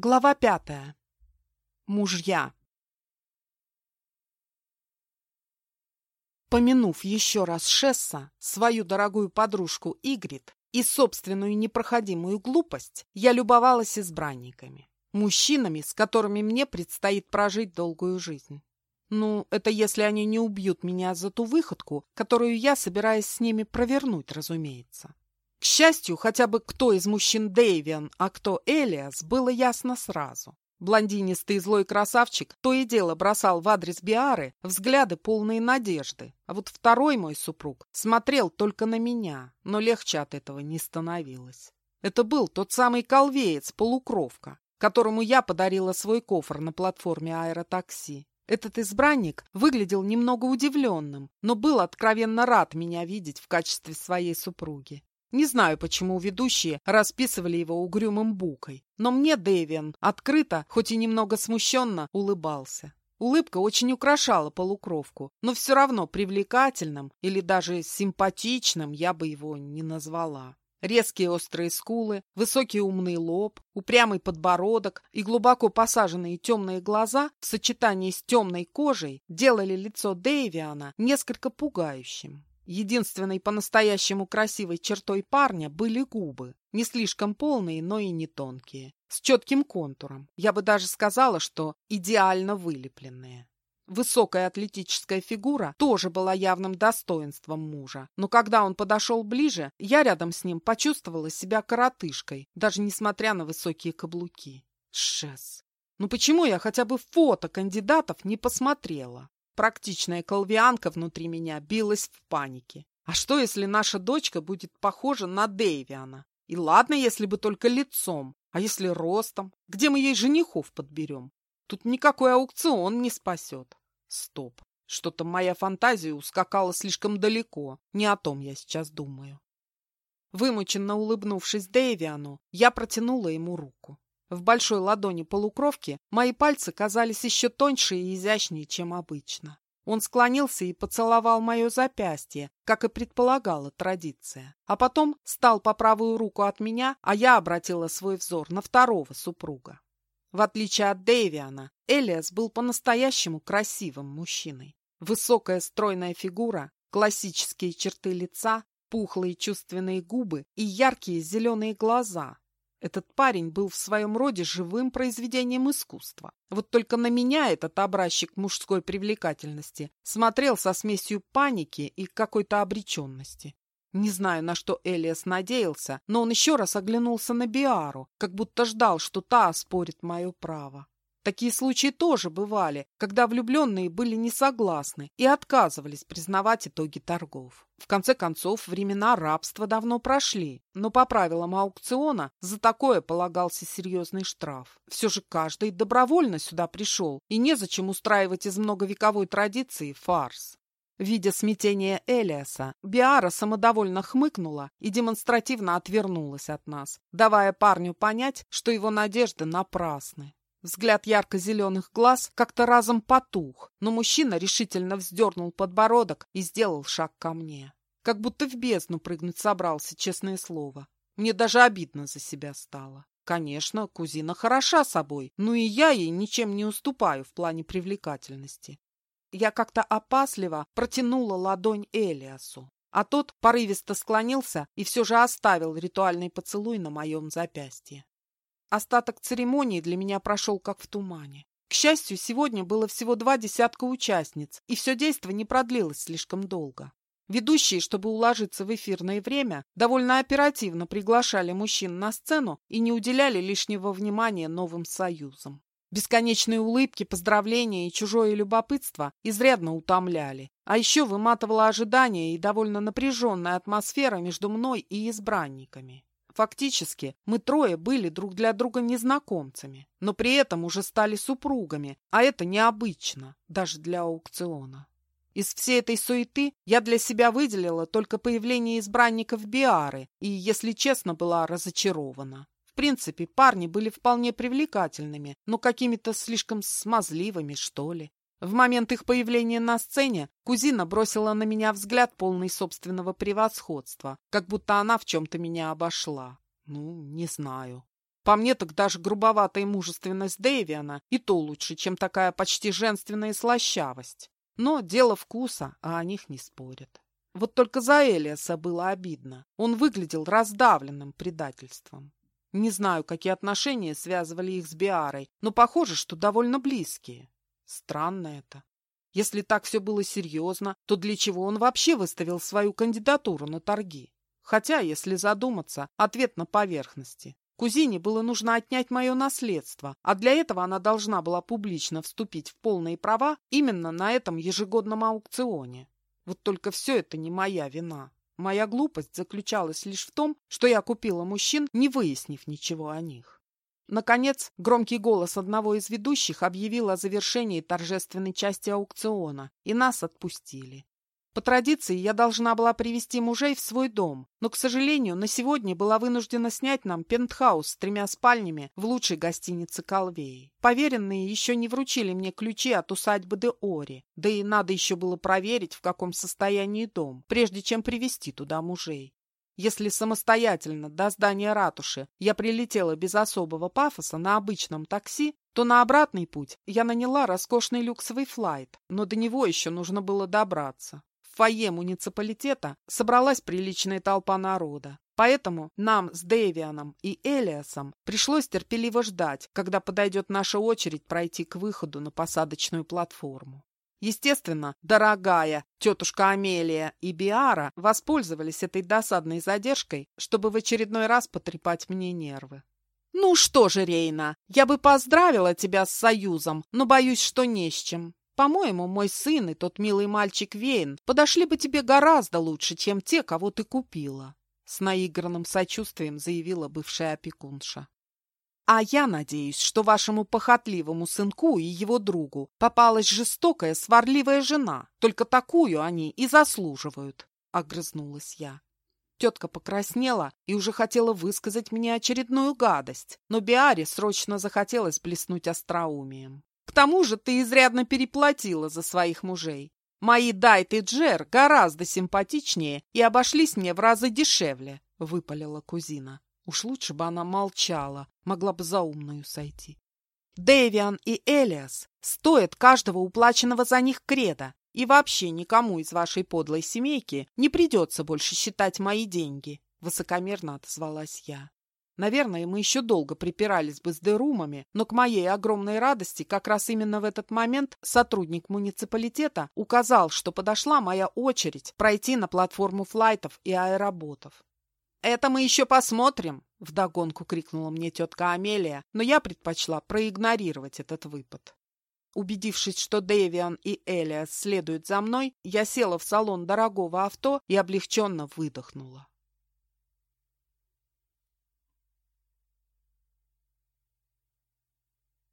Глава пятая. Мужья. Помянув еще раз Шесса, свою дорогую подружку Игрит и собственную непроходимую глупость, я любовалась избранниками. Мужчинами, с которыми мне предстоит прожить долгую жизнь. Ну, это если они не убьют меня за ту выходку, которую я собираюсь с ними провернуть, разумеется. К счастью, хотя бы кто из мужчин Дэйвиан, а кто Элиас, было ясно сразу. Блондинистый злой красавчик то и дело бросал в адрес Биары взгляды полные надежды, а вот второй мой супруг смотрел только на меня, но легче от этого не становилось. Это был тот самый колвеец-полукровка, которому я подарила свой кофр на платформе аэротакси. Этот избранник выглядел немного удивленным, но был откровенно рад меня видеть в качестве своей супруги. Не знаю, почему ведущие расписывали его угрюмым букой, но мне Дэвиан открыто, хоть и немного смущенно, улыбался. Улыбка очень украшала полукровку, но все равно привлекательным или даже симпатичным я бы его не назвала. Резкие острые скулы, высокий умный лоб, упрямый подбородок и глубоко посаженные темные глаза в сочетании с темной кожей делали лицо Дэвиана несколько пугающим. Единственной по-настоящему красивой чертой парня были губы. Не слишком полные, но и не тонкие. С четким контуром. Я бы даже сказала, что идеально вылепленные. Высокая атлетическая фигура тоже была явным достоинством мужа, но когда он подошел ближе, я рядом с ним почувствовала себя коротышкой, даже несмотря на высокие каблуки. Шес. Ну почему я хотя бы фото кандидатов не посмотрела? Практичная колвианка внутри меня билась в панике. А что, если наша дочка будет похожа на Дэвиана? И ладно, если бы только лицом. А если ростом? Где мы ей женихов подберем? Тут никакой аукцион не спасет. Стоп. Что-то моя фантазия ускакала слишком далеко. Не о том я сейчас думаю. Вымученно улыбнувшись Дэвиану, я протянула ему руку. В большой ладони полукровки мои пальцы казались еще тоньше и изящнее, чем обычно. Он склонился и поцеловал мое запястье, как и предполагала традиция. А потом стал по правую руку от меня, а я обратила свой взор на второго супруга. В отличие от Дэвиана, Элиас был по-настоящему красивым мужчиной. Высокая стройная фигура, классические черты лица, пухлые чувственные губы и яркие зеленые глаза, этот парень был в своем роде живым произведением искусства. Вот только на меня этот образчик мужской привлекательности смотрел со смесью паники и какой-то обреченности. Не знаю, на что Элиас надеялся, но он еще раз оглянулся на Биару, как будто ждал, что та оспорит мое право. Такие случаи тоже бывали, когда влюбленные были не согласны и отказывались признавать итоги торгов. В конце концов, времена рабства давно прошли, но по правилам аукциона за такое полагался серьезный штраф. Все же каждый добровольно сюда пришел, и незачем устраивать из многовековой традиции фарс. Видя смятение Элиаса, Биара самодовольно хмыкнула и демонстративно отвернулась от нас, давая парню понять, что его надежды напрасны. Взгляд ярко-зеленых глаз как-то разом потух, но мужчина решительно вздернул подбородок и сделал шаг ко мне. Как будто в бездну прыгнуть собрался, честное слово. Мне даже обидно за себя стало. Конечно, кузина хороша собой, но и я ей ничем не уступаю в плане привлекательности. Я как-то опасливо протянула ладонь Элиасу, а тот порывисто склонился и все же оставил ритуальный поцелуй на моем запястье. Остаток церемонии для меня прошел как в тумане. К счастью, сегодня было всего два десятка участниц, и все действо не продлилось слишком долго. Ведущие, чтобы уложиться в эфирное время, довольно оперативно приглашали мужчин на сцену и не уделяли лишнего внимания новым союзам. Бесконечные улыбки, поздравления и чужое любопытство изрядно утомляли, а еще выматывало ожидание и довольно напряженная атмосфера между мной и избранниками. Фактически, мы трое были друг для друга незнакомцами, но при этом уже стали супругами, а это необычно, даже для аукциона. Из всей этой суеты я для себя выделила только появление избранников Биары и, если честно, была разочарована. В принципе, парни были вполне привлекательными, но какими-то слишком смазливыми, что ли. В момент их появления на сцене кузина бросила на меня взгляд полный собственного превосходства, как будто она в чем-то меня обошла. Ну, не знаю. По мне так даже грубоватая мужественность Дэвиана и то лучше, чем такая почти женственная слащавость. Но дело вкуса, а о них не спорят. Вот только за Элиаса было обидно. Он выглядел раздавленным предательством. Не знаю, какие отношения связывали их с Биарой, но похоже, что довольно близкие. Странно это. Если так все было серьезно, то для чего он вообще выставил свою кандидатуру на торги? Хотя, если задуматься, ответ на поверхности. Кузине было нужно отнять мое наследство, а для этого она должна была публично вступить в полные права именно на этом ежегодном аукционе. Вот только все это не моя вина. Моя глупость заключалась лишь в том, что я купила мужчин, не выяснив ничего о них. Наконец, громкий голос одного из ведущих объявил о завершении торжественной части аукциона, и нас отпустили. По традиции я должна была привести мужей в свой дом, но, к сожалению, на сегодня была вынуждена снять нам пентхаус с тремя спальнями в лучшей гостинице Калвеи. Поверенные еще не вручили мне ключи от усадьбы де Ори, да и надо еще было проверить, в каком состоянии дом, прежде чем привести туда мужей. Если самостоятельно до здания ратуши я прилетела без особого пафоса на обычном такси, то на обратный путь я наняла роскошный люксовый флайт, но до него еще нужно было добраться фойе муниципалитета собралась приличная толпа народа. Поэтому нам с Дэвианом и Элиасом пришлось терпеливо ждать, когда подойдет наша очередь пройти к выходу на посадочную платформу. Естественно, дорогая тетушка Амелия и Биара воспользовались этой досадной задержкой, чтобы в очередной раз потрепать мне нервы. «Ну что же, Рейна, я бы поздравила тебя с союзом, но боюсь, что не с чем. По-моему, мой сын и тот милый мальчик Вейн подошли бы тебе гораздо лучше, чем те, кого ты купила», — с наигранным сочувствием заявила бывшая опекунша. «А я надеюсь, что вашему похотливому сынку и его другу попалась жестокая, сварливая жена. Только такую они и заслуживают», — огрызнулась я. Тетка покраснела и уже хотела высказать мне очередную гадость, но Биаре срочно захотелось блеснуть остроумием. К тому же ты изрядно переплатила за своих мужей. Мои Дайт и Джер гораздо симпатичнее и обошлись мне в разы дешевле, — выпалила кузина. Уж лучше бы она молчала, могла бы за умную сойти. Дэвиан и Элиас стоят каждого уплаченного за них креда, и вообще никому из вашей подлой семейки не придется больше считать мои деньги, — высокомерно отозвалась я. Наверное, мы еще долго припирались бы с дерумами, но к моей огромной радости как раз именно в этот момент сотрудник муниципалитета указал, что подошла моя очередь пройти на платформу флайтов и аэроботов. «Это мы еще посмотрим!» — вдогонку крикнула мне тетка Амелия, но я предпочла проигнорировать этот выпад. Убедившись, что Дэвиан и Элиас следуют за мной, я села в салон дорогого авто и облегченно выдохнула.